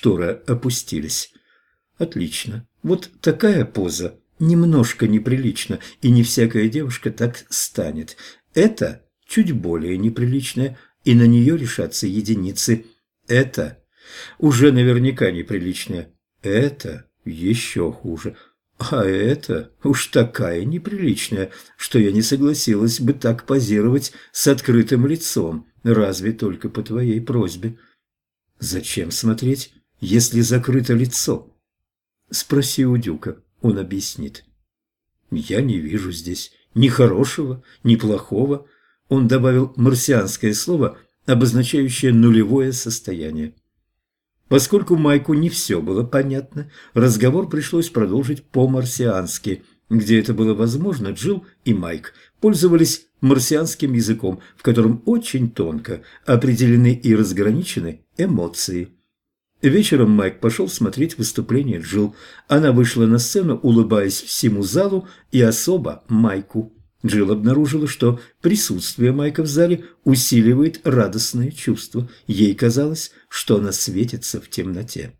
шторы опустились. Отлично. Вот такая поза немножко неприлична, и не всякая девушка так станет. Это чуть более неприличная, и на нее решатся единицы. Это уже наверняка неприличная. Это еще хуже. А это уж такая неприличная, что я не согласилась бы так позировать с открытым лицом, разве только по твоей просьбе. Зачем смотреть, если закрыто лицо? Спроси у Дюка, он объяснит. Я не вижу здесь ни хорошего, ни плохого. Он добавил марсианское слово, обозначающее нулевое состояние. Поскольку Майку не все было понятно, разговор пришлось продолжить по-марсиански. Где это было возможно, Джилл и Майк пользовались марсианским языком, в котором очень тонко определены и разграничены эмоции. Вечером Майк пошел смотреть выступление Джилл. Она вышла на сцену, улыбаясь всему залу и особо Майку. Джилл обнаружила, что присутствие Майка в зале усиливает радостное чувство. Ей казалось, что она светится в темноте.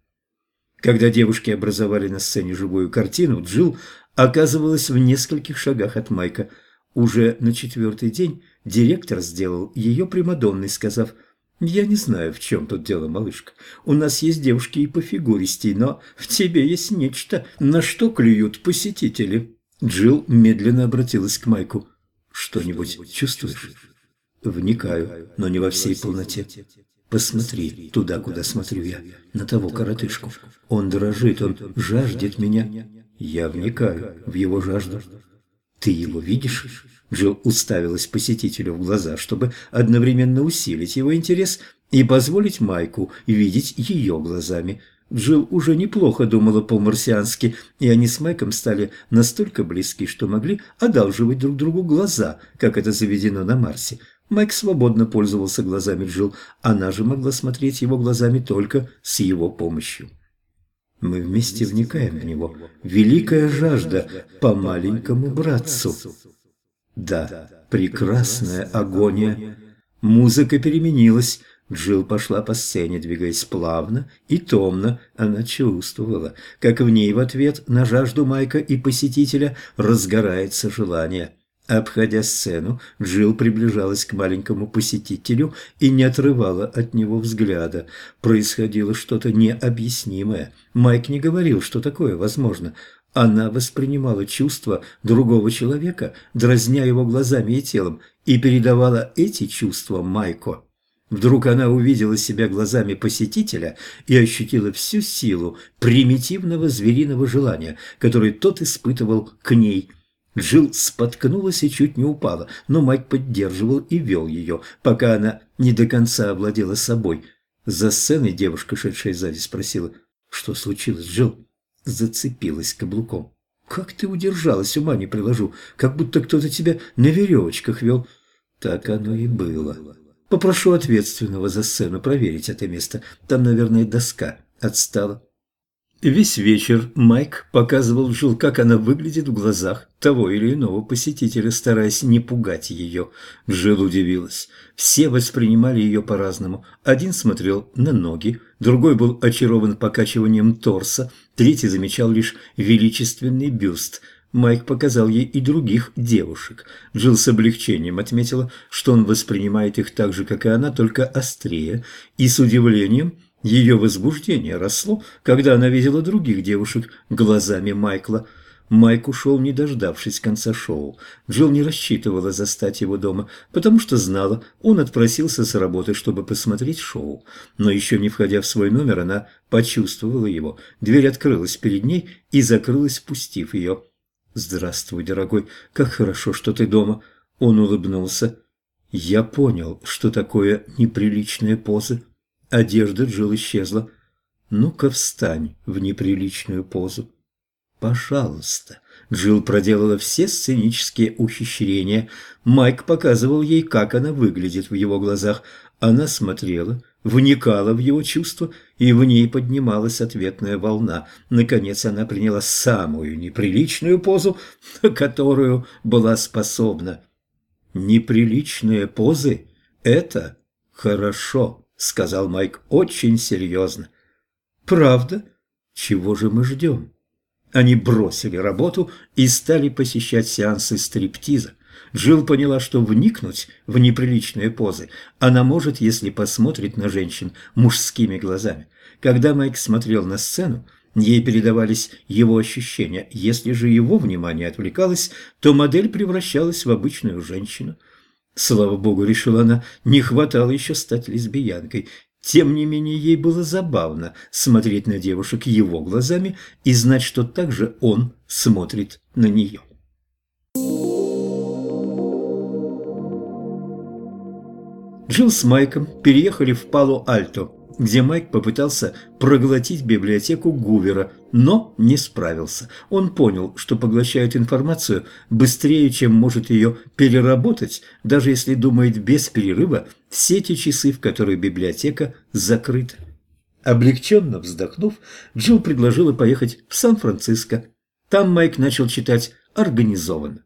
Когда девушки образовали на сцене живую картину, Джилл оказывалась в нескольких шагах от Майка. Уже на четвертый день директор сделал ее примадонной, сказав «Я не знаю, в чем тут дело, малышка. У нас есть девушки и по фигуристей, но в тебе есть нечто, на что клюют посетители». Джилл медленно обратилась к Майку. «Что-нибудь чувствуешь?» «Вникаю, но не во всей полноте. Посмотри туда, куда смотрю я, на того коротышку. Он дрожит, он жаждет меня. Я вникаю в его жажду. Ты его видишь?» Джилл уставилась посетителю в глаза, чтобы одновременно усилить его интерес и позволить Майку видеть ее глазами – Джилл уже неплохо думала по-марсиански, и они с Майком стали настолько близки, что могли одалживать друг другу глаза, как это заведено на Марсе. Майк свободно пользовался глазами Джилл, она же могла смотреть его глазами только с его помощью. Мы вместе вникаем в него. Великая жажда по маленькому братцу. Да, прекрасная агония. Музыка переменилась. Джилл пошла по сцене, двигаясь плавно и томно. Она чувствовала, как в ней в ответ на жажду Майка и посетителя разгорается желание. Обходя сцену, Джилл приближалась к маленькому посетителю и не отрывала от него взгляда. Происходило что-то необъяснимое. Майк не говорил, что такое возможно. Она воспринимала чувства другого человека, дразня его глазами и телом, и передавала эти чувства Майку. Вдруг она увидела себя глазами посетителя и ощутила всю силу примитивного звериного желания, которое тот испытывал к ней. Джилл споткнулась и чуть не упала, но Майк поддерживал и вел ее, пока она не до конца овладела собой. За сценой девушка, шедшая сзади, спросила, что случилось, Джилл? Зацепилась каблуком. «Как ты удержалась, ума не приложу, как будто кто-то тебя на веревочках вел». Так оно и было. Попрошу ответственного за сцену проверить это место. Там, наверное, доска отстала. Весь вечер Майк показывал Джилл, как она выглядит в глазах того или иного посетителя, стараясь не пугать ее. Джилл удивилась. Все воспринимали ее по-разному. Один смотрел на ноги, другой был очарован покачиванием торса, третий замечал лишь величественный бюст – Майк показал ей и других девушек. Джилл с облегчением отметила, что он воспринимает их так же, как и она, только острее, и с удивлением ее возбуждение росло, когда она видела других девушек глазами Майкла. Майк ушел, не дождавшись конца шоу. Джилл не рассчитывала застать его дома, потому что знала, он отпросился с работы, чтобы посмотреть шоу. Но еще не входя в свой номер, она почувствовала его. Дверь открылась перед ней и закрылась, пустив ее. «Здравствуй, дорогой, как хорошо, что ты дома!» Он улыбнулся. «Я понял, что такое неприличные позы». Одежда Джилл исчезла. «Ну-ка встань в неприличную позу». «Пожалуйста». Джилл проделала все сценические ухищрения. Майк показывал ей, как она выглядит в его глазах. Она смотрела вникала в его чувства, и в ней поднималась ответная волна. Наконец она приняла самую неприличную позу, на которую была способна. «Неприличные позы – это хорошо», – сказал Майк очень серьезно. «Правда? Чего же мы ждем?» Они бросили работу и стали посещать сеансы стриптиза. Джилл поняла, что вникнуть в неприличные позы она может, если посмотрит на женщин мужскими глазами. Когда Майк смотрел на сцену, ей передавались его ощущения. Если же его внимание отвлекалось, то модель превращалась в обычную женщину. Слава богу, решила она, не хватало еще стать лесбиянкой. Тем не менее, ей было забавно смотреть на девушек его глазами и знать, что также он смотрит на нее. Джилл с Майком переехали в Пало-Альто, где Майк попытался проглотить библиотеку Гувера, но не справился. Он понял, что поглощает информацию быстрее, чем может ее переработать, даже если думает без перерыва все те часы, в которые библиотека закрыта. Облегченно вздохнув, Джилл предложила поехать в Сан-Франциско. Там Майк начал читать организованно.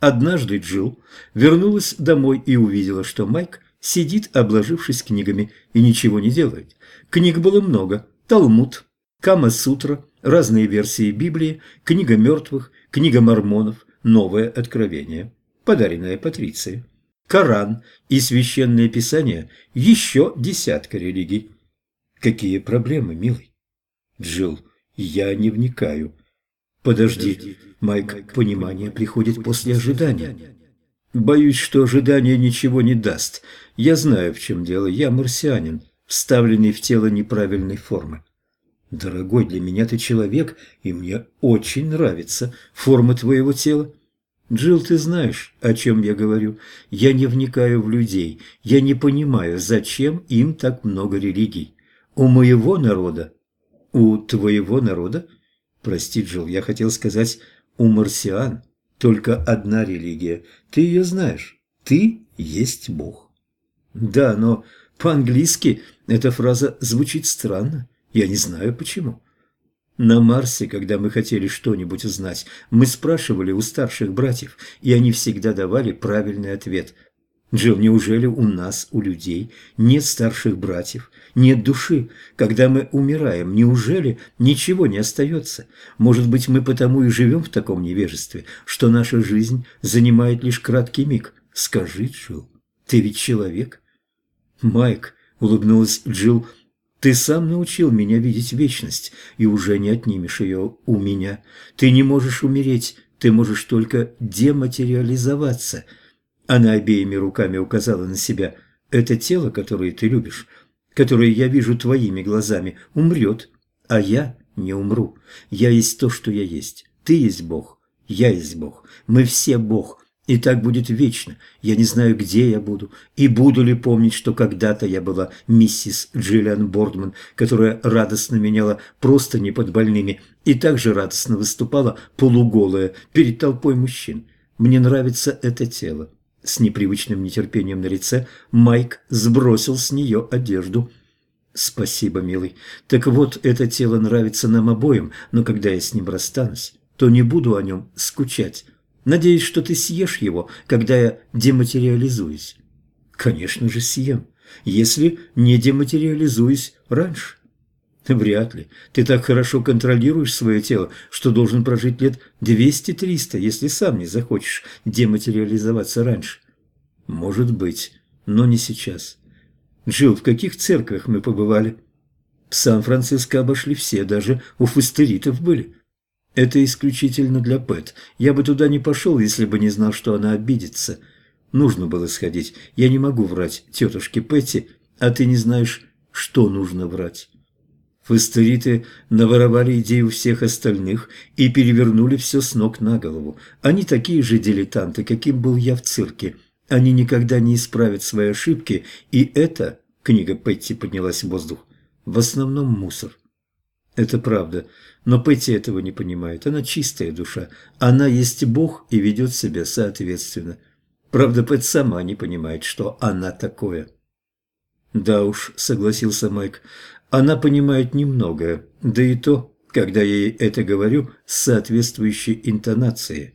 Однажды Джилл вернулась домой и увидела, что Майк сидит, обложившись книгами, и ничего не делает. Книг было много. Талмуд, Кама-сутра, разные версии Библии, книга мертвых, книга мормонов, новое откровение, подаренное Патриции, Коран и священное писание, еще десятка религий. Какие проблемы, милый? Джилл, я не вникаю. Подожди, Майк, понимание приходит после ожидания. Боюсь, что ожидание ничего не даст. Я знаю, в чем дело. Я марсианин, вставленный в тело неправильной формы. Дорогой, для меня ты человек, и мне очень нравится форма твоего тела. Джилл, ты знаешь, о чем я говорю. Я не вникаю в людей. Я не понимаю, зачем им так много религий. У моего народа... У твоего народа? Прости, Джилл, я хотел сказать, у марсиан только одна религия. Ты ее знаешь. Ты есть Бог. Да, но по-английски эта фраза звучит странно. Я не знаю почему. На Марсе, когда мы хотели что-нибудь узнать, мы спрашивали у старших братьев, и они всегда давали правильный ответ – Джилл, неужели у нас, у людей, нет старших братьев, нет души? Когда мы умираем, неужели ничего не остается? Может быть, мы потому и живем в таком невежестве, что наша жизнь занимает лишь краткий миг? Скажи, Джилл, ты ведь человек? Майк, улыбнулась Джилл, ты сам научил меня видеть вечность, и уже не отнимешь ее у меня. Ты не можешь умереть, ты можешь только дематериализоваться – она обеими руками указала на себя. «Это тело, которое ты любишь, которое я вижу твоими глазами, умрет, а я не умру. Я есть то, что я есть. Ты есть Бог, я есть Бог. Мы все Бог, и так будет вечно. Я не знаю, где я буду, и буду ли помнить, что когда-то я была миссис Джиллиан Бордман, которая радостно меняла просто не под больными и также радостно выступала полуголая перед толпой мужчин. Мне нравится это тело. С непривычным нетерпением на лице Майк сбросил с нее одежду. «Спасибо, милый. Так вот, это тело нравится нам обоим, но когда я с ним расстанусь, то не буду о нем скучать. Надеюсь, что ты съешь его, когда я дематериализуюсь». «Конечно же съем, если не дематериализуюсь раньше». Вряд ли. Ты так хорошо контролируешь свое тело, что должен прожить лет 200-300, если сам не захочешь дематериализоваться раньше. Может быть, но не сейчас. Джилл, в каких церквях мы побывали? В Сан-Франциско обошли все, даже у фастеритов были. Это исключительно для Пэт. Я бы туда не пошел, если бы не знал, что она обидится. Нужно было сходить. Я не могу врать тетушке Пэтти, а ты не знаешь, что нужно врать. Фастериты наворовали идею всех остальных и перевернули все с ног на голову. Они такие же дилетанты, каким был я в цирке. Они никогда не исправят свои ошибки, и это, книга Петти поднялась в воздух, в основном мусор. Это правда, но Петти этого не понимает. Она чистая душа. Она есть Бог и ведет себя соответственно. Правда, Пэт сама не понимает, что она такое. «Да уж», — согласился Майк, она понимает немногое, да и то, когда я ей это говорю, с соответствующей интонацией.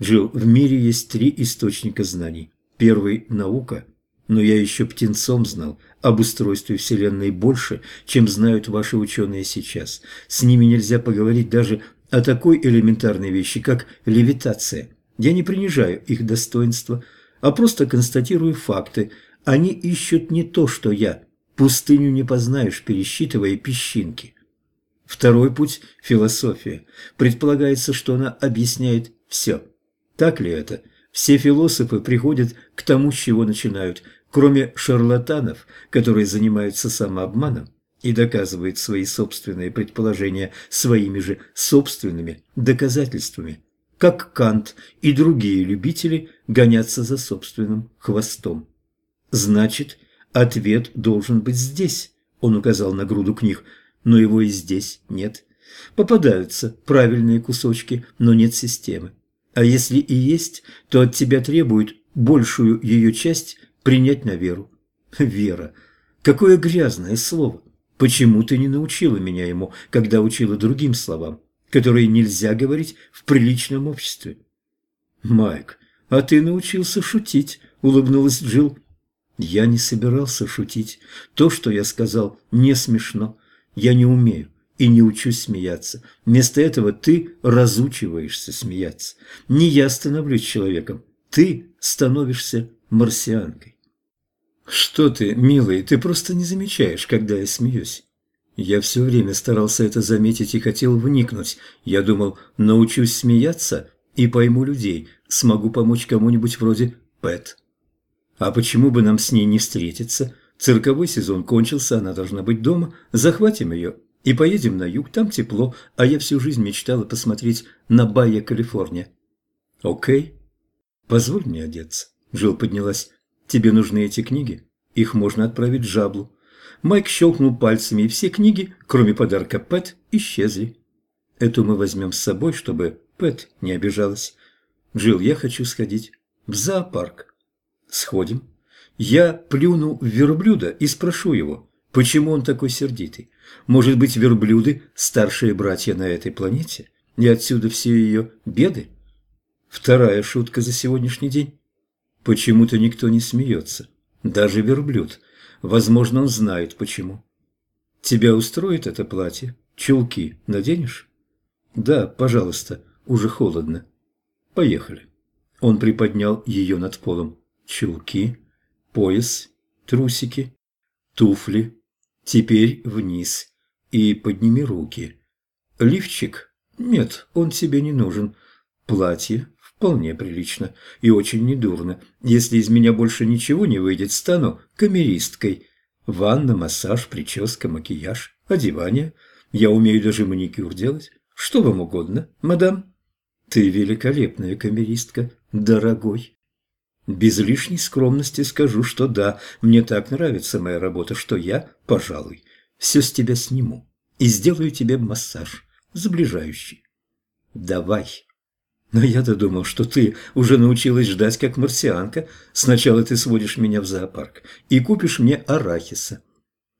Джилл, в мире есть три источника знаний. Первый – наука, но я еще птенцом знал, об устройстве Вселенной больше, чем знают ваши ученые сейчас. С ними нельзя поговорить даже о такой элементарной вещи, как левитация. Я не принижаю их достоинства, а просто констатирую факты. Они ищут не то, что я. Пустыню не познаешь, пересчитывая песчинки. Второй путь – философия. Предполагается, что она объясняет все. Так ли это? Все философы приходят к тому, с чего начинают, кроме шарлатанов, которые занимаются самообманом и доказывают свои собственные предположения своими же собственными доказательствами, как Кант и другие любители гонятся за собственным хвостом. Значит, ответ должен быть здесь, он указал на груду книг, но его и здесь нет. Попадаются правильные кусочки, но нет системы. А если и есть, то от тебя требуют большую ее часть принять на веру. Вера. Какое грязное слово. Почему ты не научила меня ему, когда учила другим словам, которые нельзя говорить в приличном обществе? Майк, а ты научился шутить, улыбнулась Джилл. Я не собирался шутить. То, что я сказал, не смешно. Я не умею и не учусь смеяться. Вместо этого ты разучиваешься смеяться. Не я становлюсь человеком, ты становишься марсианкой. Что ты, милый, ты просто не замечаешь, когда я смеюсь. Я все время старался это заметить и хотел вникнуть. Я думал, научусь смеяться и пойму людей, смогу помочь кому-нибудь вроде Пэт. А почему бы нам с ней не встретиться? Цирковой сезон кончился, она должна быть дома. Захватим ее и поедем на юг, там тепло, а я всю жизнь мечтала посмотреть на Байя, Калифорния. Окей. Позволь мне одеться. Джилл поднялась. Тебе нужны эти книги? Их можно отправить Жаблу. Майк щелкнул пальцами, и все книги, кроме подарка Пэт, исчезли. Эту мы возьмем с собой, чтобы Пэт не обижалась. Джилл, я хочу сходить в зоопарк. Сходим. Я плюну в верблюда и спрошу его, почему он такой сердитый. Может быть, верблюды – старшие братья на этой планете? И отсюда все ее беды? Вторая шутка за сегодняшний день. Почему-то никто не смеется. Даже верблюд. Возможно, он знает почему. Тебя устроит это платье? Чулки наденешь? Да, пожалуйста, уже холодно. Поехали. Он приподнял ее над полом. Чулки, пояс, трусики, туфли. Теперь вниз. И подними руки. Лифчик? Нет, он тебе не нужен. Платье? Вполне прилично и очень недурно. Если из меня больше ничего не выйдет, стану камеристкой. Ванна, массаж, прическа, макияж, одевание. Я умею даже маникюр делать. Что вам угодно, мадам? Ты великолепная камеристка, дорогой. Без лишней скромности скажу, что да, мне так нравится моя работа, что я, пожалуй, все с тебя сниму и сделаю тебе массаж, сближающий. Давай. Но я-то думал, что ты уже научилась ждать как марсианка. Сначала ты сводишь меня в зоопарк и купишь мне арахиса.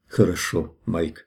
Хорошо, Майк,